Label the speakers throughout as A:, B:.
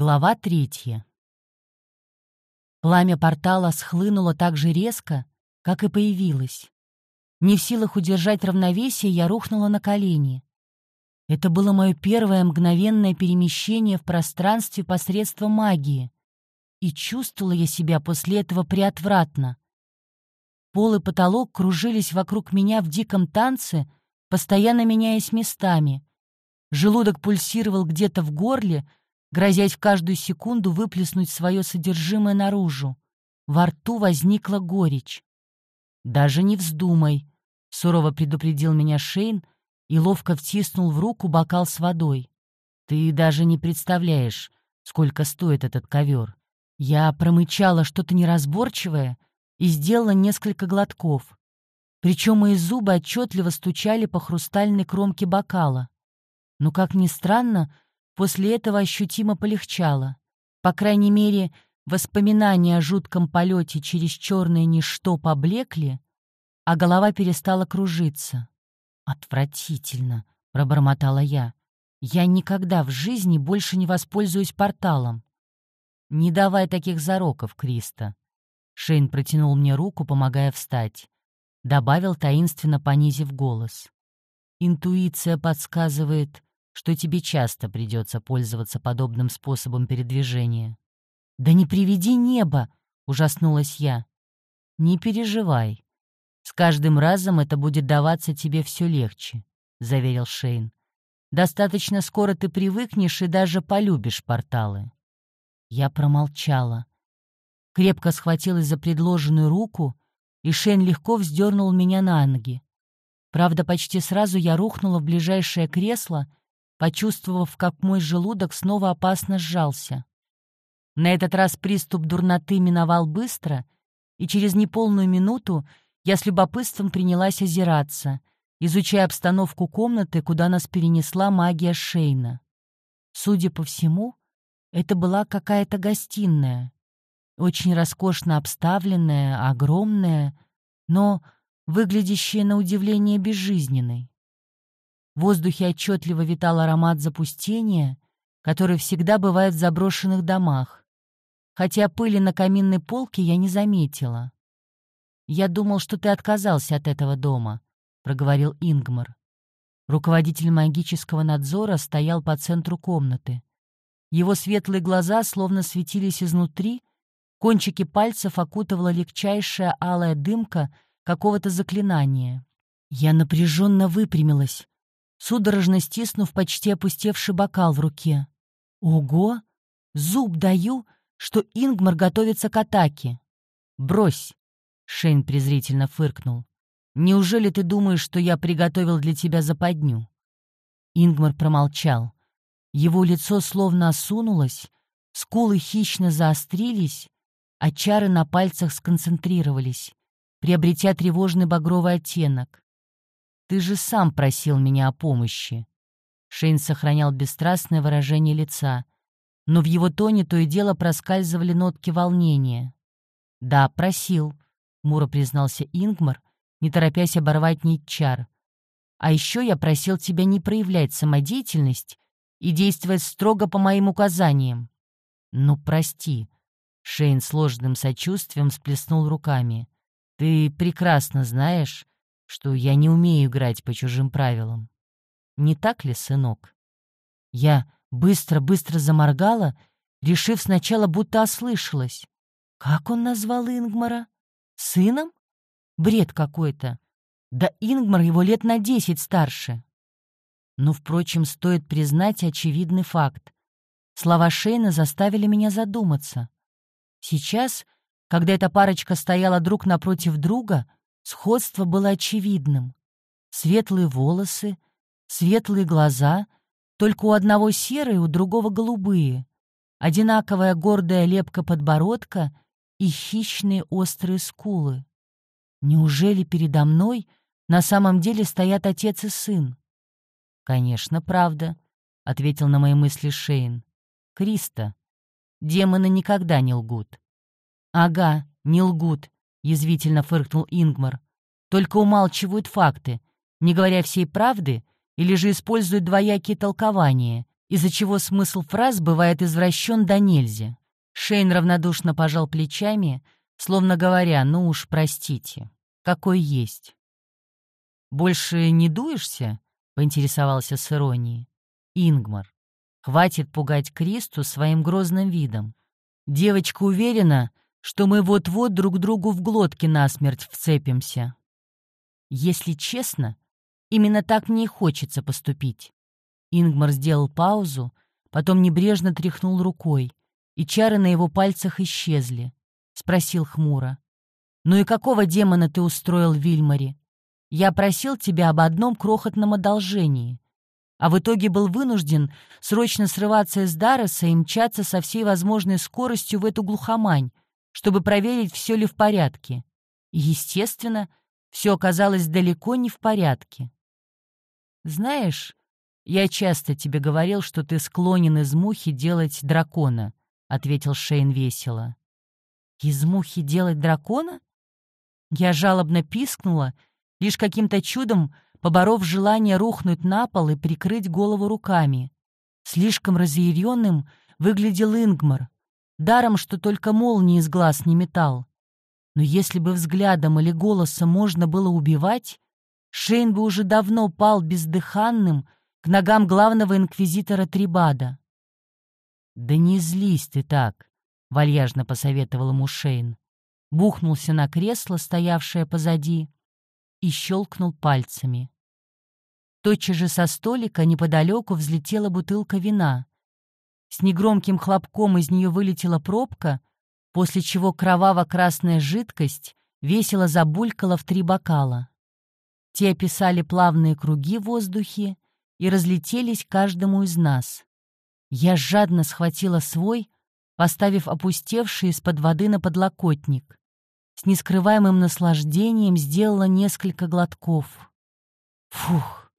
A: Глава третья. Пламя портала схлынуло так же резко, как и появилось. Не в силах удержать равновесие, я рухнула на колени. Это было мое первое мгновенное перемещение в пространстве посредством магии. И чувствовала я себя после этого приотвратно. Пол и потолок кружились вокруг меня в диком танце, постоянно меняясь местами. Желудок пульсировал где-то в горле, грозясь в каждую секунду выплеснуть свое содержимое наружу. Во рту возникла горечь. «Даже не вздумай», — сурово предупредил меня Шейн и ловко втиснул в руку бокал с водой. «Ты даже не представляешь, сколько стоит этот ковер. Я промычала что-то неразборчивое и сделала несколько глотков. Причем мои зубы отчетливо стучали по хрустальной кромке бокала. Но, как ни странно, После этого ощутимо полегчало. По крайней мере, воспоминания о жутком полете через черное ничто поблекли, а голова перестала кружиться. «Отвратительно!» — пробормотала я. «Я никогда в жизни больше не воспользуюсь порталом». «Не давай таких зароков, Криста». Шейн протянул мне руку, помогая встать. Добавил, таинственно понизив голос. «Интуиция подсказывает, что тебе часто придется пользоваться подобным способом передвижения. «Да не приведи небо!» — ужаснулась я. «Не переживай. С каждым разом это будет даваться тебе все легче», — заверил Шейн. «Достаточно скоро ты привыкнешь и даже полюбишь порталы». Я промолчала. Крепко схватилась за предложенную руку, и Шейн легко вздернул меня на ноги. Правда, почти сразу я рухнула в ближайшее кресло почувствовав, как мой желудок снова опасно сжался. На этот раз приступ дурноты миновал быстро, и через неполную минуту я с любопытством принялась озираться, изучая обстановку комнаты, куда нас перенесла магия Шейна. Судя по всему, это была какая-то гостиная, очень роскошно обставленная, огромная, но выглядящая на удивление безжизненной. В воздухе отчетливо витал аромат запустения, который всегда бывает в заброшенных домах, хотя пыли на каминной полке я не заметила. «Я думал, что ты отказался от этого дома», — проговорил Ингмар. Руководитель магического надзора стоял по центру комнаты. Его светлые глаза словно светились изнутри, кончики пальцев окутывала легчайшая алая дымка какого-то заклинания. Я напряженно выпрямилась, судорожно стиснув почти опустевший бокал в руке. «Ого! Зуб даю, что Ингмар готовится к атаке!» «Брось!» — Шейн презрительно фыркнул. «Неужели ты думаешь, что я приготовил для тебя западню?» Ингмар промолчал. Его лицо словно осунулось, скулы хищно заострились, а чары на пальцах сконцентрировались, приобретя тревожный багровый оттенок. Ты же сам просил меня о помощи». Шейн сохранял бесстрастное выражение лица, но в его тоне то и дело проскальзывали нотки волнения. «Да, просил», — Мура признался Ингмар, не торопясь оборвать нить чар. «А еще я просил тебя не проявлять самодеятельность и действовать строго по моим указаниям». «Ну, прости», — Шейн сложным сочувствием сплеснул руками. «Ты прекрасно знаешь, что я не умею играть по чужим правилам. Не так ли, сынок? Я быстро-быстро заморгала, решив сначала, будто ослышалась. Как он назвал Ингмара? Сыном? Бред какой-то. Да Ингмар его лет на десять старше. Но, впрочем, стоит признать очевидный факт. Слова Шейна заставили меня задуматься. Сейчас, когда эта парочка стояла друг напротив друга, Сходство было очевидным. Светлые волосы, светлые глаза, только у одного серые, у другого голубые, одинаковая гордая лепка подбородка и хищные острые скулы. Неужели передо мной на самом деле стоят отец и сын? «Конечно, правда», — ответил на мои мысли Шейн. «Криста. Демоны никогда не лгут». «Ага, не лгут», — язвительно фыркнул Ингмар. «Только умалчивают факты, не говоря всей правды, или же используют двоякие толкования, из-за чего смысл фраз бывает извращен до нельзя. Шейн равнодушно пожал плечами, словно говоря, ну уж простите, какой есть. «Больше не дуешься?» — поинтересовался с иронией. «Ингмар, хватит пугать Кристу своим грозным видом. Девочка уверена, что мы вот-вот друг другу в глотки насмерть вцепимся. Если честно, именно так мне и хочется поступить». Ингмар сделал паузу, потом небрежно тряхнул рукой, и чары на его пальцах исчезли. Спросил хмуро. «Ну и какого демона ты устроил Вильмаре? Я просил тебя об одном крохотном одолжении, а в итоге был вынужден срочно срываться из Дарреса и мчаться со всей возможной скоростью в эту глухомань, чтобы проверить, все ли в порядке. Естественно, все оказалось далеко не в порядке. Знаешь, я часто тебе говорил, что ты склонен из мухи делать дракона, — ответил Шейн весело. «Из мухи делать дракона?» Я жалобно пискнула, лишь каким-то чудом поборов желание рухнуть на пол и прикрыть голову руками. Слишком разъяренным выглядел Ингмар, даром, что только молнии из глаз не метал. Но если бы взглядом или голосом можно было убивать, Шейн бы уже давно пал бездыханным к ногам главного инквизитора Трибада. «Да не злись ты так», — вальяжно посоветовал ему Шейн. Бухнулся на кресло, стоявшее позади, и щелкнул пальцами. Тотчас же со столика неподалеку взлетела бутылка вина. С негромким хлопком из нее вылетела пробка, после чего кроваво-красная жидкость весело забулькала в три бокала. Те описали плавные круги в воздухе и разлетелись каждому из нас. Я жадно схватила свой, поставив опустевший из-под воды на подлокотник. С нескрываемым наслаждением сделала несколько глотков. Фух,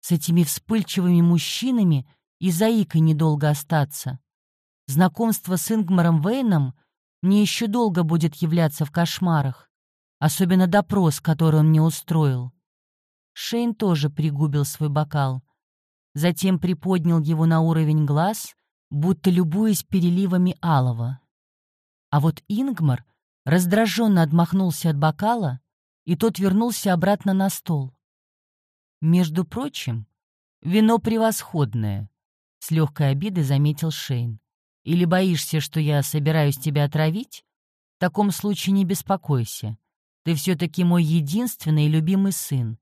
A: с этими вспыльчивыми мужчинами и заикой недолго остаться. Знакомство с Ингмаром Вейном мне еще долго будет являться в кошмарах, особенно допрос, который он мне устроил. Шейн тоже пригубил свой бокал — затем приподнял его на уровень глаз, будто любуясь переливами алого. А вот Ингмар раздраженно отмахнулся от бокала, и тот вернулся обратно на стол. «Между прочим, вино превосходное», — с легкой обидой заметил Шейн. «Или боишься, что я собираюсь тебя отравить? В таком случае не беспокойся. Ты все-таки мой единственный и любимый сын,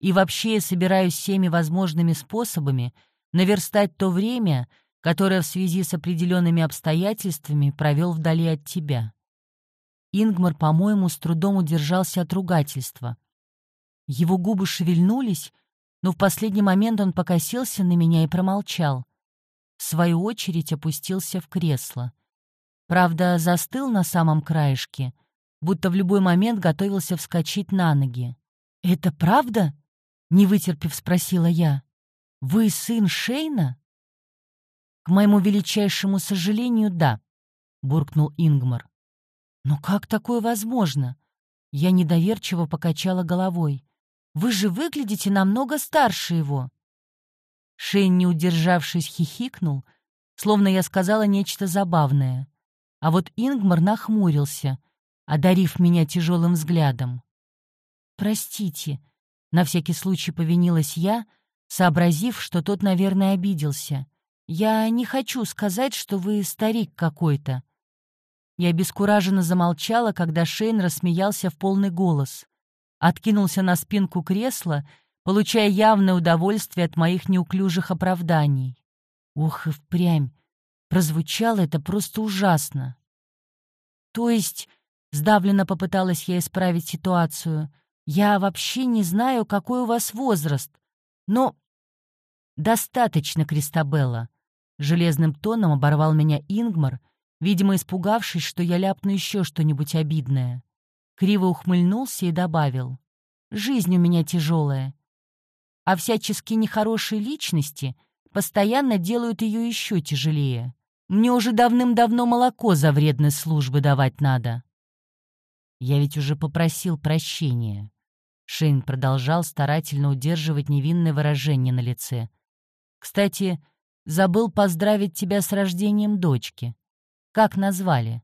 A: и вообще я собираюсь всеми возможными способами наверстать то время, которое в связи с определенными обстоятельствами провел вдали от тебя. Ингмар, по-моему, с трудом удержался от ругательства. Его губы шевельнулись, но в последний момент он покосился на меня и промолчал. В свою очередь опустился в кресло. Правда, застыл на самом краешке, будто в любой момент готовился вскочить на ноги. «Это правда?» Не вытерпев, спросила я. «Вы сын Шейна?» «К моему величайшему сожалению, да», — буркнул Ингмар. «Но как такое возможно?» Я недоверчиво покачала головой. «Вы же выглядите намного старше его!» Шейн, не удержавшись, хихикнул, словно я сказала нечто забавное. А вот Ингмар нахмурился, одарив меня тяжелым взглядом. «Простите», на всякий случай повинилась я, сообразив, что тот, наверное, обиделся. «Я не хочу сказать, что вы старик какой-то». Я бескураженно замолчала, когда Шейн рассмеялся в полный голос. Откинулся на спинку кресла, получая явное удовольствие от моих неуклюжих оправданий. Ох и впрямь! Прозвучало это просто ужасно. То есть, сдавленно попыталась я исправить ситуацию, я вообще не знаю, какой у вас возраст, но... Достаточно, Кристабелла. Железным тоном оборвал меня Ингмар, видимо, испугавшись, что я ляпну еще что-нибудь обидное. Криво ухмыльнулся и добавил. «Жизнь у меня тяжелая, а всячески нехорошие личности постоянно делают ее еще тяжелее. Мне уже давным-давно молоко за вредные службы давать надо». Я ведь уже попросил прощения. Шейн продолжал старательно удерживать невинное выражение на лице. «Кстати, забыл поздравить тебя с рождением дочки. Как назвали?»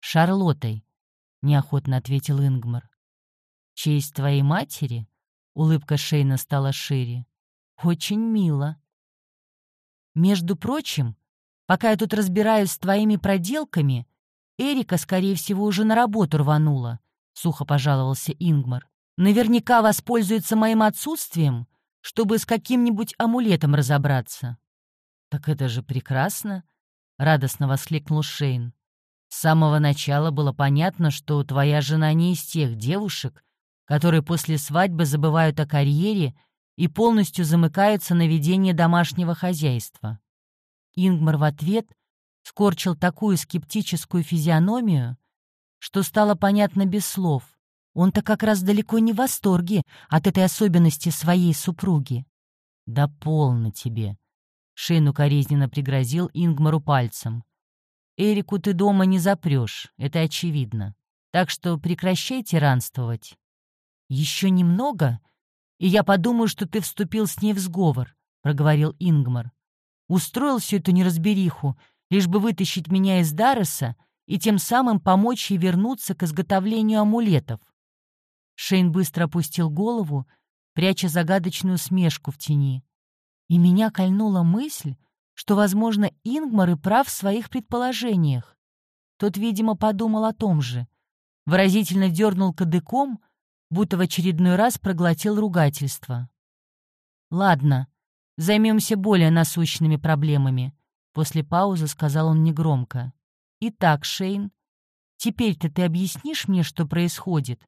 A: «Шарлоттой», — неохотно ответил Ингмар. «Честь твоей матери?» — улыбка Шейна стала шире. «Очень мило». «Между прочим, пока я тут разбираюсь с твоими проделками, Эрика, скорее всего, уже на работу рванула», — сухо пожаловался Ингмар. «Наверняка воспользуется моим отсутствием, чтобы с каким-нибудь амулетом разобраться». «Так это же прекрасно!» — радостно воскликнул Шейн. «С самого начала было понятно, что твоя жена не из тех девушек, которые после свадьбы забывают о карьере и полностью замыкаются на ведение домашнего хозяйства». Ингмар в ответ скорчил такую скептическую физиономию, что стало понятно без слов. Он-то как раз далеко не в восторге от этой особенности своей супруги. «Да полно тебе!» Шейн укоризненно пригрозил Ингмару пальцем. «Эрику ты дома не запрешь, это очевидно. Так что прекращай тиранствовать. Еще немного, и я подумаю, что ты вступил с ней в сговор», — проговорил Ингмар. «Устроил всю эту неразбериху, лишь бы вытащить меня из Дарреса и тем самым помочь ей вернуться к изготовлению амулетов». Шейн быстро опустил голову, пряча загадочную смешку в тени. И меня кольнула мысль, что, возможно, Ингмар и прав в своих предположениях. Тот, видимо, подумал о том же. Выразительно дернул кадыком, будто в очередной раз проглотил ругательство. «Ладно, займемся более насущными проблемами», — после паузы сказал он негромко. «Итак, Шейн, теперь-то ты объяснишь мне, что происходит?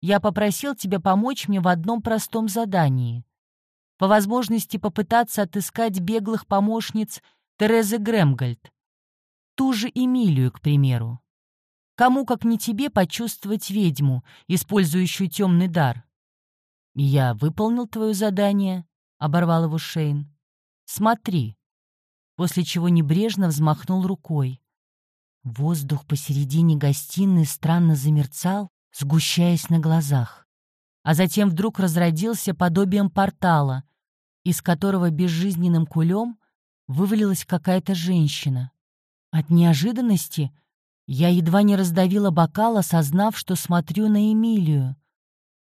A: Я попросил тебя помочь мне в одном простом задании по возможности попытаться отыскать беглых помощниц Терезы Гремгольд. Ту же Эмилию, к примеру. Кому, как не тебе, почувствовать ведьму, использующую темный дар? «Я выполнил твое задание», — оборвал его Шейн. «Смотри», после чего небрежно взмахнул рукой. Воздух посередине гостиной странно замерцал, сгущаясь на глазах а затем вдруг разродился подобием портала, из которого безжизненным кулем вывалилась какая-то женщина. От неожиданности я едва не раздавила бокал, осознав, что смотрю на Эмилию.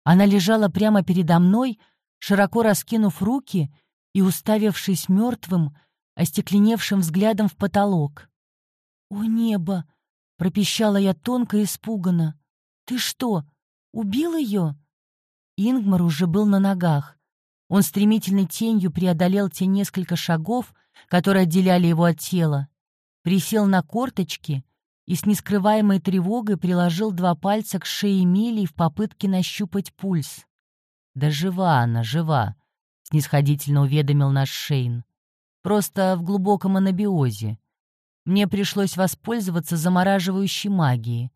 A: Она лежала прямо передо мной, широко раскинув руки и уставившись мертвым, остекленевшим взглядом в потолок. «О небо!» — пропищала я тонко и испуганно. «Ты что, убил ее?» Ингмар уже был на ногах. Он стремительной тенью преодолел те несколько шагов, которые отделяли его от тела, присел на корточки и с нескрываемой тревогой приложил два пальца к шее Милии в попытке нащупать пульс. «Да жива она, жива», — снисходительно уведомил наш Шейн. «Просто в глубоком анабиозе. Мне пришлось воспользоваться замораживающей магией.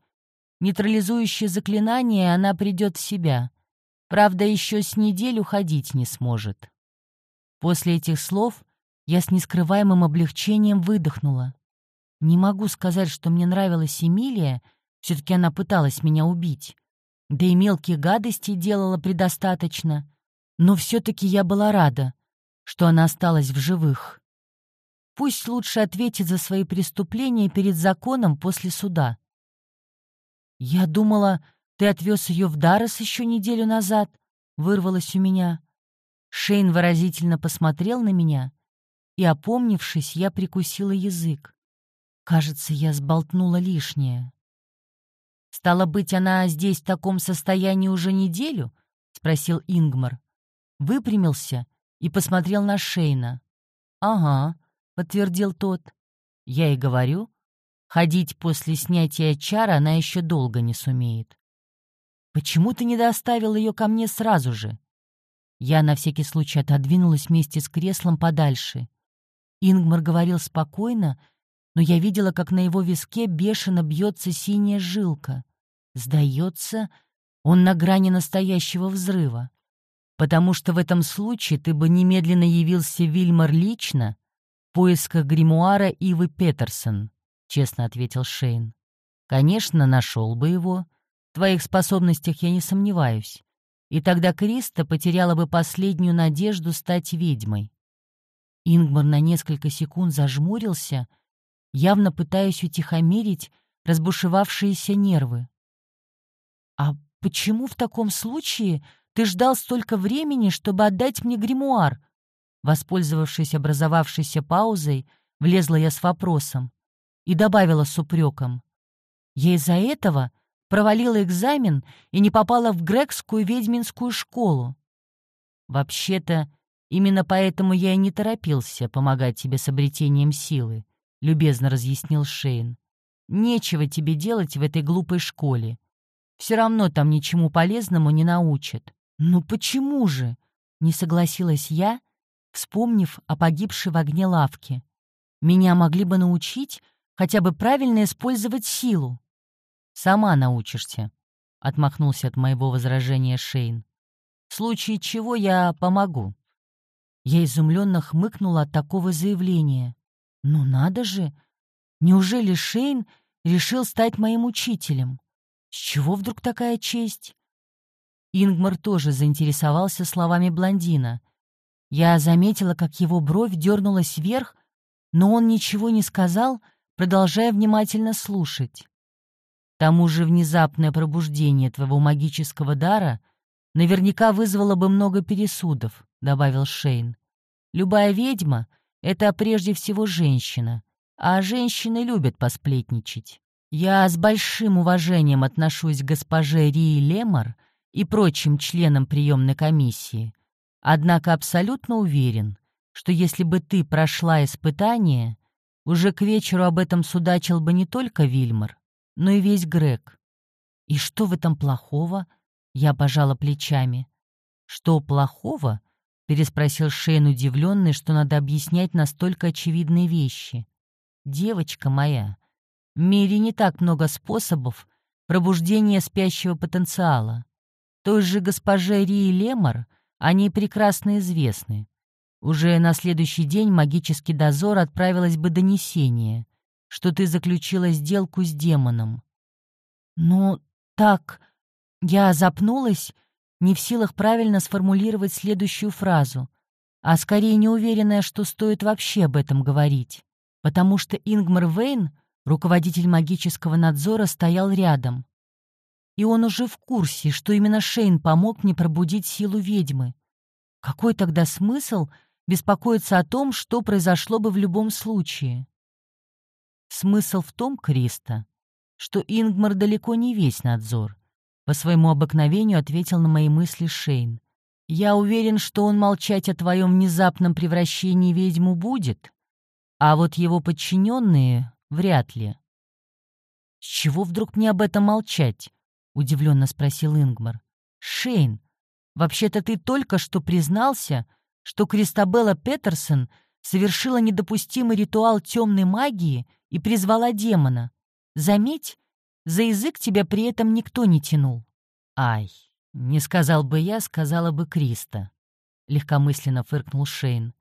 A: Нейтрализующее заклинание, она придет в себя. Правда, еще с неделю ходить не сможет. После этих слов я с нескрываемым облегчением выдохнула. Не могу сказать, что мне нравилась Эмилия, все-таки она пыталась меня убить. Да и мелкие гадости делала предостаточно. Но все-таки я была рада, что она осталась в живых. Пусть лучше ответит за свои преступления перед законом после суда. Я думала, ты отвез ее в Даррес еще неделю назад?» — вырвалось у меня. Шейн выразительно посмотрел на меня, и, опомнившись, я прикусила язык. Кажется, я сболтнула лишнее. «Стало быть, она здесь в таком состоянии уже неделю?» — спросил Ингмар. Выпрямился и посмотрел на Шейна. «Ага», — подтвердил тот. «Я и говорю, ходить после снятия чара она еще долго не сумеет». Почему ты не доставил ее ко мне сразу же?» Я на всякий случай отодвинулась вместе с креслом подальше. Ингмар говорил спокойно, но я видела, как на его виске бешено бьется синяя жилка. Сдается, он на грани настоящего взрыва. Потому что в этом случае ты бы немедленно явился Вильмар лично в поисках гримуара Ивы Петерсон, честно ответил Шейн. Конечно, нашел бы его, — твоих способностях я не сомневаюсь. И тогда Криста потеряла бы последнюю надежду стать ведьмой. Ингмар на несколько секунд зажмурился, явно пытаясь утихомирить разбушевавшиеся нервы. «А почему в таком случае ты ждал столько времени, чтобы отдать мне гримуар?» Воспользовавшись образовавшейся паузой, влезла я с вопросом и добавила с упреком. Я из-за этого провалила экзамен и не попала в грекскую ведьминскую школу. Вообще-то, именно поэтому я и не торопился помогать тебе с обретением силы, любезно разъяснил Шейн. Нечего тебе делать в этой глупой школе. Все равно там ничему полезному не научат. Ну почему же? Не согласилась я, вспомнив о погибшей в огне лавке. Меня могли бы научить хотя бы правильно использовать силу. «Сама научишься», — отмахнулся от моего возражения Шейн. «В случае чего я помогу». Я изумленно хмыкнула от такого заявления. «Ну надо же! Неужели Шейн решил стать моим учителем? С чего вдруг такая честь?» Ингмар тоже заинтересовался словами блондина. Я заметила, как его бровь дернулась вверх, но он ничего не сказал, продолжая внимательно слушать тому же внезапное пробуждение твоего магического дара наверняка вызвало бы много пересудов», — добавил Шейн. «Любая ведьма — это прежде всего женщина, а женщины любят посплетничать. Я с большим уважением отношусь к госпоже Рии Лемар и прочим членам приемной комиссии, однако абсолютно уверен, что если бы ты прошла испытание, уже к вечеру об этом судачил бы не только Вильмар, но и весь Грег. И что в этом плохого? Я пожала плечами. Что плохого? Переспросил Шейн, удивленный, что надо объяснять настолько очевидные вещи. Девочка моя, в мире не так много способов пробуждения спящего потенциала. Той же госпоже Рии Лемар они прекрасно известны. Уже на следующий день магический дозор отправилось бы донесение что ты заключила сделку с демоном. Ну, так, я запнулась, не в силах правильно сформулировать следующую фразу, а скорее не уверенная, что стоит вообще об этом говорить, потому что Ингмар Вейн, руководитель магического надзора, стоял рядом. И он уже в курсе, что именно Шейн помог мне пробудить силу ведьмы. Какой тогда смысл беспокоиться о том, что произошло бы в любом случае? Смысл в том, Криста, что Ингмар далеко не весь надзор. По своему обыкновению ответил на мои мысли Шейн. Я уверен, что он молчать о твоем внезапном превращении ведьму будет, а вот его подчиненные вряд ли. «С чего вдруг мне об этом молчать?» — удивленно спросил Ингмар. «Шейн, вообще-то ты только что признался, что Кристабелла Петерсон совершила недопустимый ритуал темной магии и призвала демона. Заметь, за язык тебя при этом никто не тянул. Ай, не сказал бы я, сказала бы Криста. Легкомысленно фыркнул Шейн.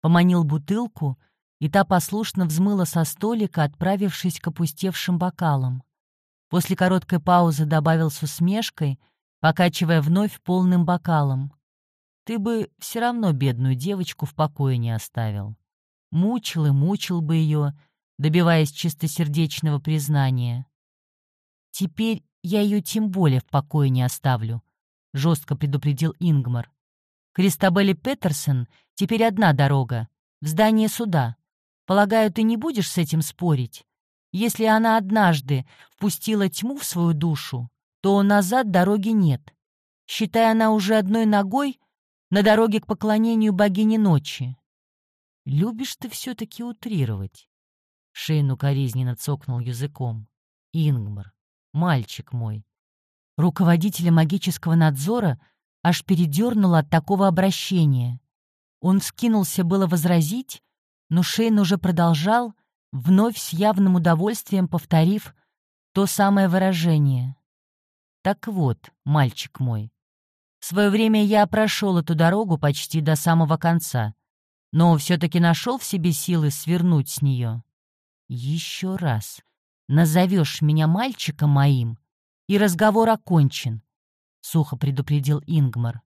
A: Поманил бутылку, и та послушно взмыла со столика, отправившись к опустевшим бокалам. После короткой паузы добавил с усмешкой, покачивая вновь полным бокалом. «Ты бы все равно бедную девочку в покое не оставил. Мучил и мучил бы ее, добиваясь чистосердечного признания. «Теперь я ее тем более в покое не оставлю», — жестко предупредил Ингмар. «Кристабелли Петерсон теперь одна дорога, в здание суда. Полагаю, ты не будешь с этим спорить? Если она однажды впустила тьму в свою душу, то назад дороги нет. Считай, она уже одной ногой на дороге к поклонению богине ночи. Любишь ты все-таки утрировать. Шейн укоризненно цокнул языком. «Ингмар, мальчик мой». Руководителя магического надзора аж передернуло от такого обращения. Он скинулся было возразить, но Шейн уже продолжал, вновь с явным удовольствием повторив то самое выражение. «Так вот, мальчик мой, в свое время я прошел эту дорогу почти до самого конца, но все-таки нашел в себе силы свернуть с нее. Еще раз назовешь меня мальчиком моим, и разговор окончен, — сухо предупредил Ингмар.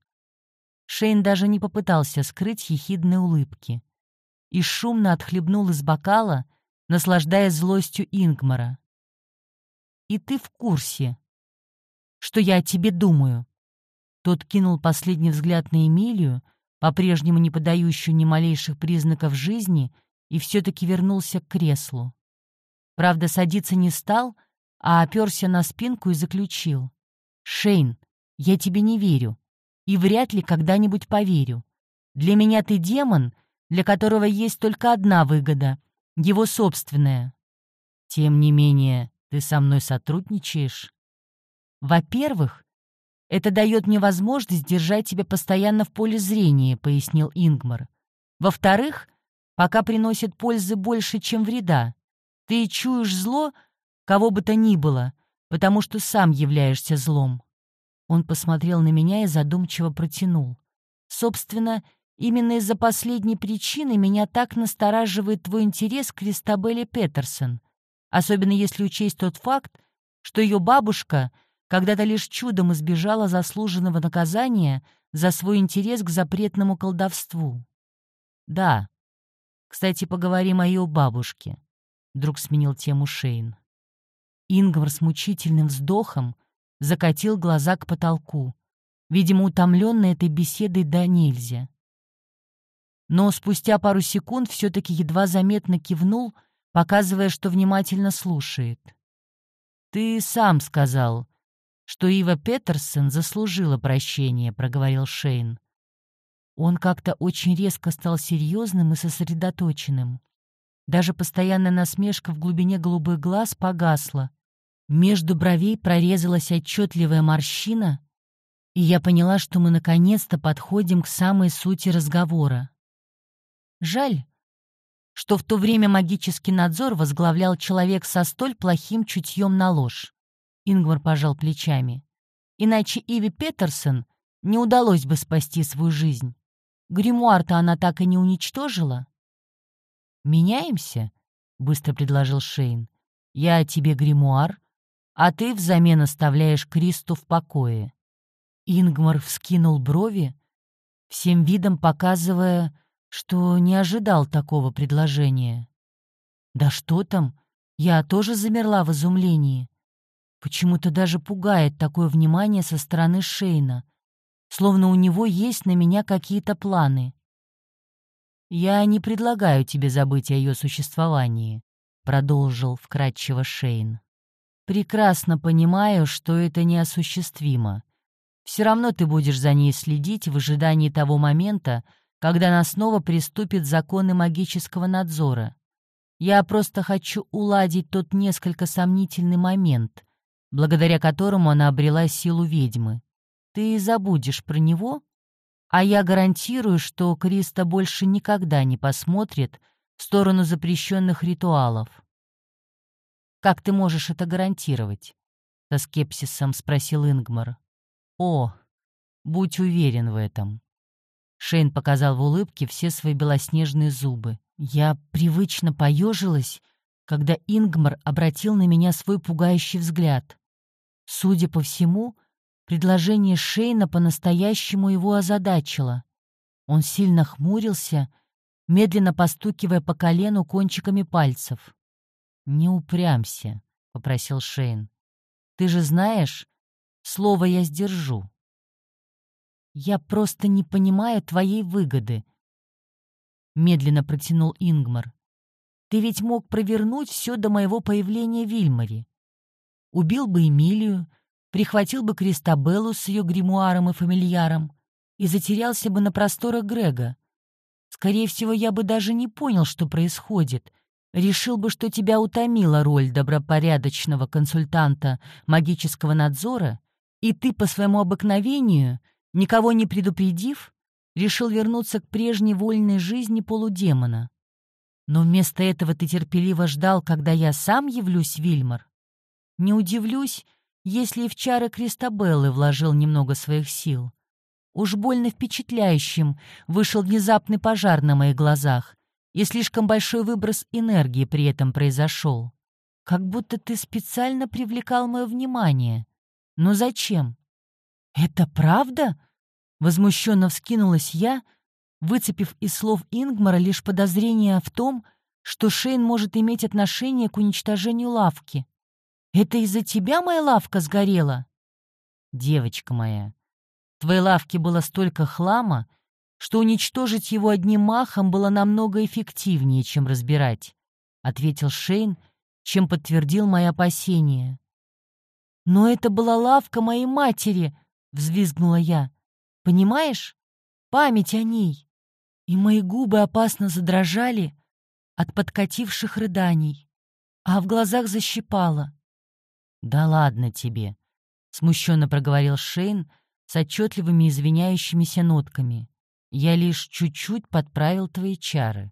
A: Шейн даже не попытался скрыть ехидные улыбки. и шумно отхлебнул из бокала, наслаждаясь злостью Ингмара. «И ты в курсе, что я о тебе думаю?» Тот кинул последний взгляд на Эмилию, по-прежнему не подающую ни малейших признаков жизни, и все-таки вернулся к креслу. Правда, садиться не стал, а оперся на спинку и заключил. «Шейн, я тебе не верю. И вряд ли когда-нибудь поверю. Для меня ты демон, для которого есть только одна выгода — его собственная. Тем не менее, ты со мной сотрудничаешь? Во-первых, это дает мне возможность держать тебя постоянно в поле зрения, пояснил Ингмар. Во-вторых, пока приносит пользы больше, чем вреда. Ты чуешь зло, кого бы то ни было, потому что сам являешься злом. Он посмотрел на меня и задумчиво протянул. Собственно, именно из-за последней причины меня так настораживает твой интерес к Кристабелле Петерсон, особенно если учесть тот факт, что ее бабушка когда-то лишь чудом избежала заслуженного наказания за свой интерес к запретному колдовству. Да. Кстати, поговорим о ее бабушке. Вдруг сменил тему Шейн. Ингвар с мучительным вздохом закатил глаза к потолку, видимо, утомленный этой беседой до нельзя. Но спустя пару секунд все-таки едва заметно кивнул, показывая, что внимательно слушает. «Ты сам сказал, что Ива Петерсон заслужила прощения», — проговорил Шейн. Он как-то очень резко стал серьезным и сосредоточенным. Даже постоянная насмешка в глубине голубых глаз погасла, между бровей прорезалась отчетливая морщина, и я поняла, что мы наконец-то подходим к самой сути разговора. Жаль, что в то время магический надзор возглавлял человек со столь плохим чутьем на ложь. Ингвар пожал плечами. Иначе Иви Петерсон не удалось бы спасти свою жизнь. Гримуар-то она так и не уничтожила. «Меняемся?» — быстро предложил Шейн. «Я тебе гримуар, а ты взамен оставляешь Кристу в покое». Ингмар вскинул брови, всем видом показывая, что не ожидал такого предложения. «Да что там? Я тоже замерла в изумлении. Почему-то даже пугает такое внимание со стороны Шейна, словно у него есть на меня какие-то планы. «Я не предлагаю тебе забыть о ее существовании», — продолжил вкратчиво Шейн. Прекрасно понимаю, что это неосуществимо. Все равно ты будешь за ней следить в ожидании того момента, когда она снова приступит законы магического надзора. Я просто хочу уладить тот несколько сомнительный момент, благодаря которому она обрела силу ведьмы. Ты забудешь про него, а я гарантирую, что Криста больше никогда не посмотрит в сторону запрещенных ритуалов. «Как ты можешь это гарантировать?» — со скепсисом спросил Ингмар. «О, будь уверен в этом». Шейн показал в улыбке все свои белоснежные зубы. Я привычно поежилась, когда Ингмар обратил на меня свой пугающий взгляд. Судя по всему, предложение Шейна по-настоящему его озадачило. Он сильно хмурился, медленно постукивая по колену кончиками пальцев. «Не упрямься», — попросил Шейн. «Ты же знаешь, слово я сдержу». «Я просто не понимаю твоей выгоды», — медленно протянул Ингмар. «Ты ведь мог провернуть все до моего появления в Вильмаре. Убил бы Эмилию, прихватил бы Кристабеллу с ее гримуаром и фамильяром и затерялся бы на просторах Грега. Скорее всего, я бы даже не понял, что происходит, Решил бы, что тебя утомила роль добропорядочного консультанта магического надзора, и ты по своему обыкновению, никого не предупредив, решил вернуться к прежней вольной жизни полудемона. Но вместо этого ты терпеливо ждал, когда я сам явлюсь, Вильмар. Не удивлюсь, если и в чары Кристабеллы вложил немного своих сил. Уж больно впечатляющим вышел внезапный пожар на моих глазах, и слишком большой выброс энергии при этом произошел. Как будто ты специально привлекал мое внимание. Но зачем? Это правда? Возмущенно вскинулась я, выцепив из слов Ингмара лишь подозрение в том, что Шейн может иметь отношение к уничтожению лавки. «Это из-за тебя моя лавка сгорела?» «Девочка моя, в твоей лавке было столько хлама, что уничтожить его одним махом было намного эффективнее, чем разбирать», — ответил Шейн, чем подтвердил мои опасения. «Но это была лавка моей матери», — взвизгнула я. «Понимаешь? Память о ней». И мои губы опасно задрожали от подкативших рыданий, а в глазах защипало. «Да ладно тебе», — смущенно проговорил Шейн с отчетливыми извиняющимися нотками. Я лишь чуть-чуть подправил твои чары.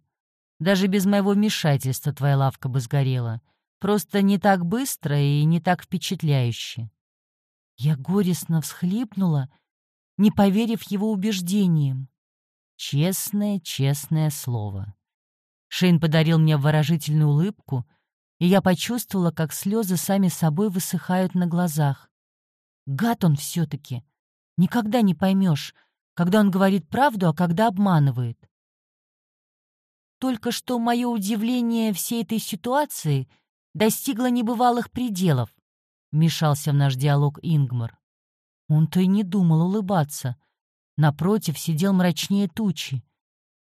A: Даже без моего вмешательства твоя лавка бы сгорела. Просто не так быстро и не так впечатляюще. Я горестно всхлипнула, не поверив его убеждениям. Честное, честное слово. Шейн подарил мне выражительную улыбку, и я почувствовала, как слезы сами собой высыхают на глазах. Гад он все-таки. Никогда не поймешь, когда он говорит правду, а когда обманывает. Только что мое удивление всей этой ситуации достигло небывалых пределов, вмешался в наш диалог Ингмар. Он-то и не думал улыбаться. Напротив, сидел мрачнее тучи.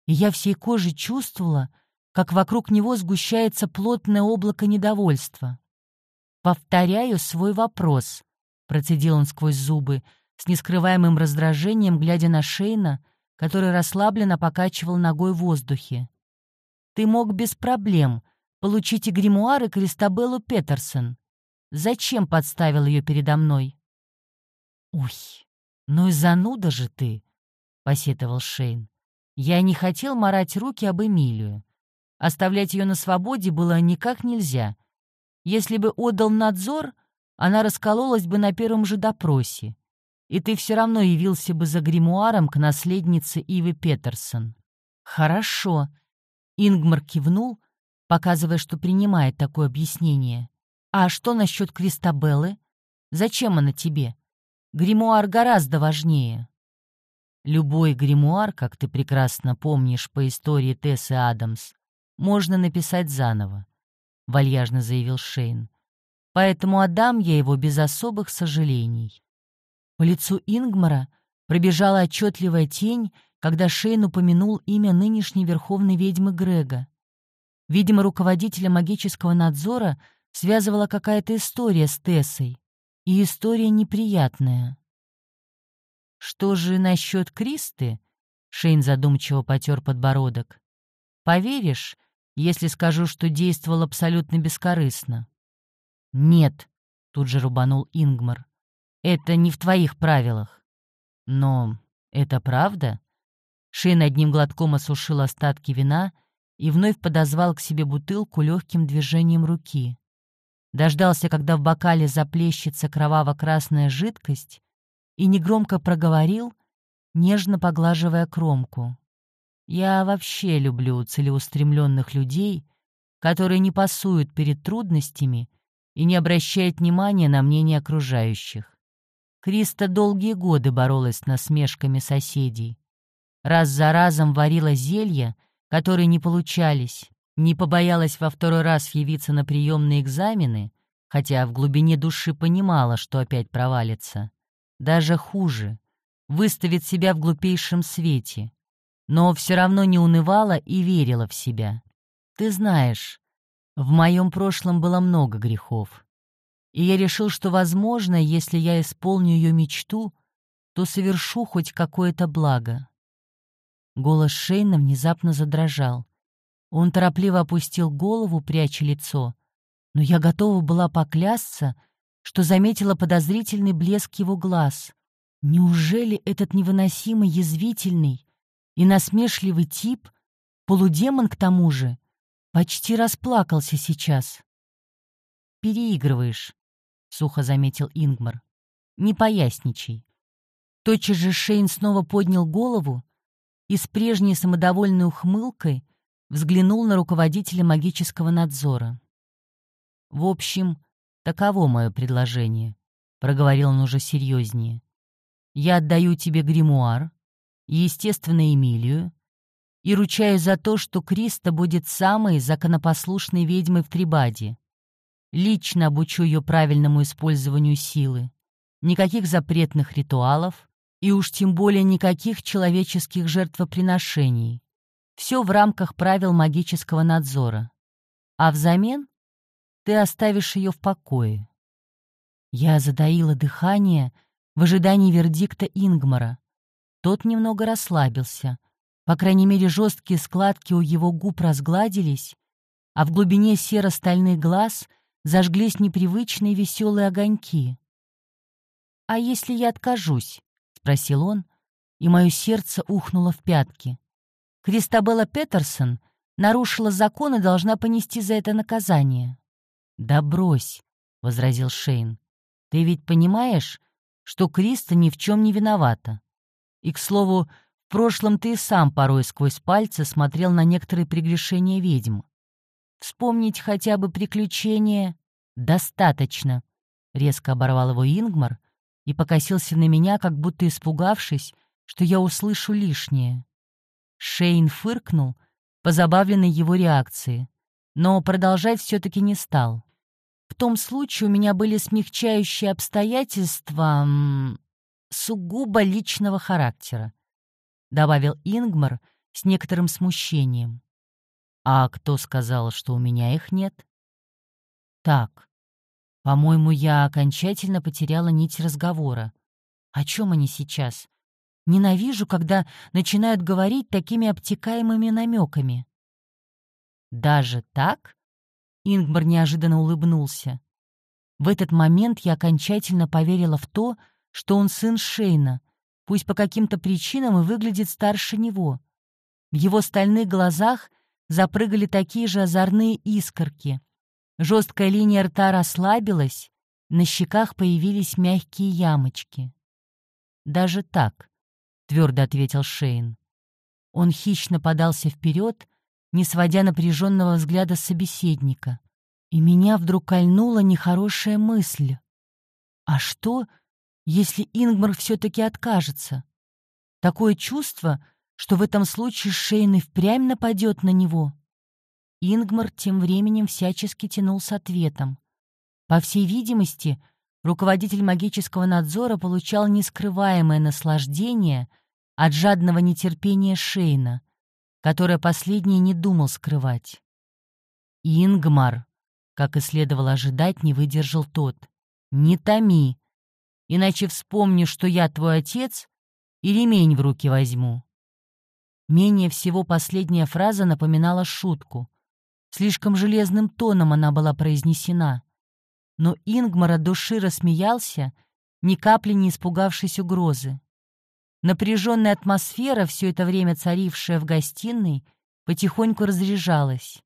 A: И я всей кожей чувствовала, как вокруг него сгущается плотное облако недовольства. «Повторяю свой вопрос», — процедил он сквозь зубы, с нескрываемым раздражением, глядя на Шейна, который расслабленно покачивал ногой в воздухе. «Ты мог без проблем получить и гримуар, и Кристабеллу Петерсон. Зачем подставил ее передо мной?» «Ой, ну и зануда же ты!» — посетовал Шейн. «Я не хотел марать руки об Эмилию. Оставлять ее на свободе было никак нельзя. Если бы отдал надзор, она раскололась бы на первом же допросе и ты все равно явился бы за гримуаром к наследнице Ивы Петерсон. Хорошо. Ингмар кивнул, показывая, что принимает такое объяснение. А что насчет Кристабеллы? Зачем она тебе? Гримуар гораздо важнее. Любой гримуар, как ты прекрасно помнишь по истории Тессы Адамс, можно написать заново, — вальяжно заявил Шейн. Поэтому отдам я его без особых сожалений. По лицу Ингмара пробежала отчетливая тень, когда Шейн упомянул имя нынешней верховной ведьмы Грега. Видимо, руководителя магического надзора связывала какая-то история с Тессой, и история неприятная. «Что же насчет Кристы?» — Шейн задумчиво потер подбородок. «Поверишь, если скажу, что действовал абсолютно бескорыстно?» «Нет», — тут же рубанул Ингмар. Это не в твоих правилах. Но это правда? Шейн одним глотком осушил остатки вина и вновь подозвал к себе бутылку легким движением руки. Дождался, когда в бокале заплещется кроваво-красная жидкость, и негромко проговорил, нежно поглаживая кромку. «Я вообще люблю целеустремленных людей, которые не пасуют перед трудностями и не обращают внимания на мнение окружающих. Криста долгие годы боролась с насмешками соседей. Раз за разом варила зелья, которые не получались, не побоялась во второй раз явиться на приемные экзамены, хотя в глубине души понимала, что опять провалится. Даже хуже — выставит себя в глупейшем свете. Но все равно не унывала и верила в себя. Ты знаешь, в моем прошлом было много грехов и я решил, что, возможно, если я исполню ее мечту, то совершу хоть какое-то благо. Голос Шейна внезапно задрожал. Он торопливо опустил голову, пряча лицо, но я готова была поклясться, что заметила подозрительный блеск его глаз. Неужели этот невыносимый язвительный и насмешливый тип, полудемон к тому же, почти расплакался сейчас? «Переигрываешь», сухо заметил Ингмар. «Не поясничай». Тотчас же Шейн снова поднял голову и с прежней самодовольной ухмылкой взглянул на руководителя магического надзора. «В общем, таково мое предложение», — проговорил он уже серьезнее. «Я отдаю тебе гримуар, естественно, Эмилию, и ручаюсь за то, что Криста будет самой законопослушной ведьмой в Трибаде. Лично обучу ее правильному использованию силы. Никаких запретных ритуалов и уж тем более никаких человеческих жертвоприношений. Все в рамках правил магического надзора. А взамен ты оставишь ее в покое. Я задаила дыхание в ожидании вердикта Ингмара. Тот немного расслабился. По крайней мере, жесткие складки у его губ разгладились, а в глубине серо-стальных глаз зажглись непривычные веселые огоньки. «А если я откажусь?» — спросил он, и мое сердце ухнуло в пятки. Кристабелла Петерсон нарушила закон и должна понести за это наказание. «Да брось», — возразил Шейн. «Ты ведь понимаешь, что Криста ни в чем не виновата? И, к слову, в прошлом ты и сам порой сквозь пальцы смотрел на некоторые прегрешения ведьм. Вспомнить хотя бы приключения «Достаточно», — резко оборвал его Ингмар и покосился на меня, как будто испугавшись, что я услышу лишнее. Шейн фыркнул, позабавленный его реакцией, но продолжать все-таки не стал. В том случае у меня были смягчающие обстоятельства сугубо личного характера, добавил Ингмар с некоторым смущением. А кто сказал, что у меня их нет? Так, по-моему, я окончательно потеряла нить разговора. О чем они сейчас? Ненавижу, когда начинают говорить такими обтекаемыми намеками. Даже так? Ингмар неожиданно улыбнулся. В этот момент я окончательно поверила в то, что он сын Шейна, пусть по каким-то причинам и выглядит старше него. В его стальных глазах запрыгали такие же озорные искорки. Жесткая линия рта расслабилась, на щеках появились мягкие ямочки. «Даже так», — твердо ответил Шейн. Он хищно подался вперед, не сводя напряженного взгляда собеседника. И меня вдруг кольнула нехорошая мысль. А что, если Ингмар все-таки откажется? Такое чувство, что в этом случае Шейн и впрямь нападет на него. Ингмар тем временем всячески тянул с ответом. По всей видимости, руководитель магического надзора получал нескрываемое наслаждение от жадного нетерпения Шейна, которое последний не думал скрывать. «Ингмар», как и следовало ожидать, не выдержал тот. «Не томи, иначе вспомни, что я твой отец, и ремень в руки возьму». Менее всего последняя фраза напоминала шутку. Слишком железным тоном она была произнесена. Но Ингмар от души рассмеялся, ни капли не испугавшись угрозы. Напряженная атмосфера, все это время царившая в гостиной, потихоньку разряжалась.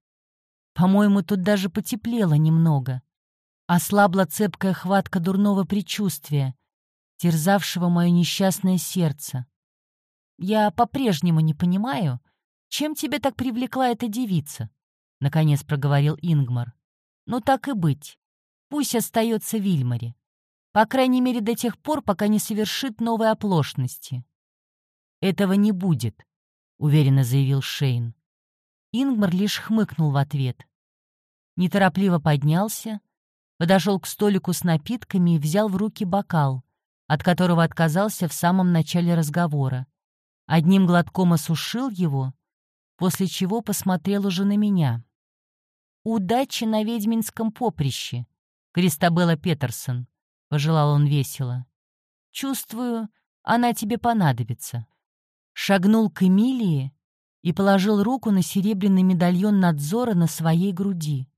A: По-моему, тут даже потеплело немного. Ослабла цепкая хватка дурного предчувствия, терзавшего мое несчастное сердце. «Я по-прежнему не понимаю, чем тебя так привлекла эта девица?» — наконец проговорил Ингмар. «Ну так и быть. Пусть остается в Вильмаре. По крайней мере, до тех пор, пока не совершит новой оплошности. «Этого не будет», — уверенно заявил Шейн. Ингмар лишь хмыкнул в ответ. Неторопливо поднялся, подошел к столику с напитками и взял в руки бокал, от которого отказался в самом начале разговора. Одним глотком осушил его, после чего посмотрел уже на меня. «Удачи на ведьминском поприще», Кристабелла Петерсон», — пожелал он весело. «Чувствую, она тебе понадобится» шагнул к Эмилии и положил руку на серебряный медальон надзора на своей груди.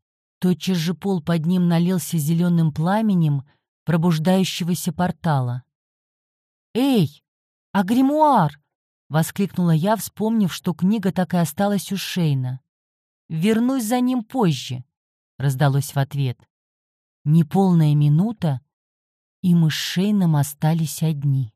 A: Тотчас же пол под ним налился зеленым пламенем пробуждающегося портала. «Эй, а гримуар!» — воскликнула я, вспомнив, что книга так и осталась у Шейна. «Вернусь за ним позже», — раздалось в ответ. Неполная минута, и мы с Шейном остались одни.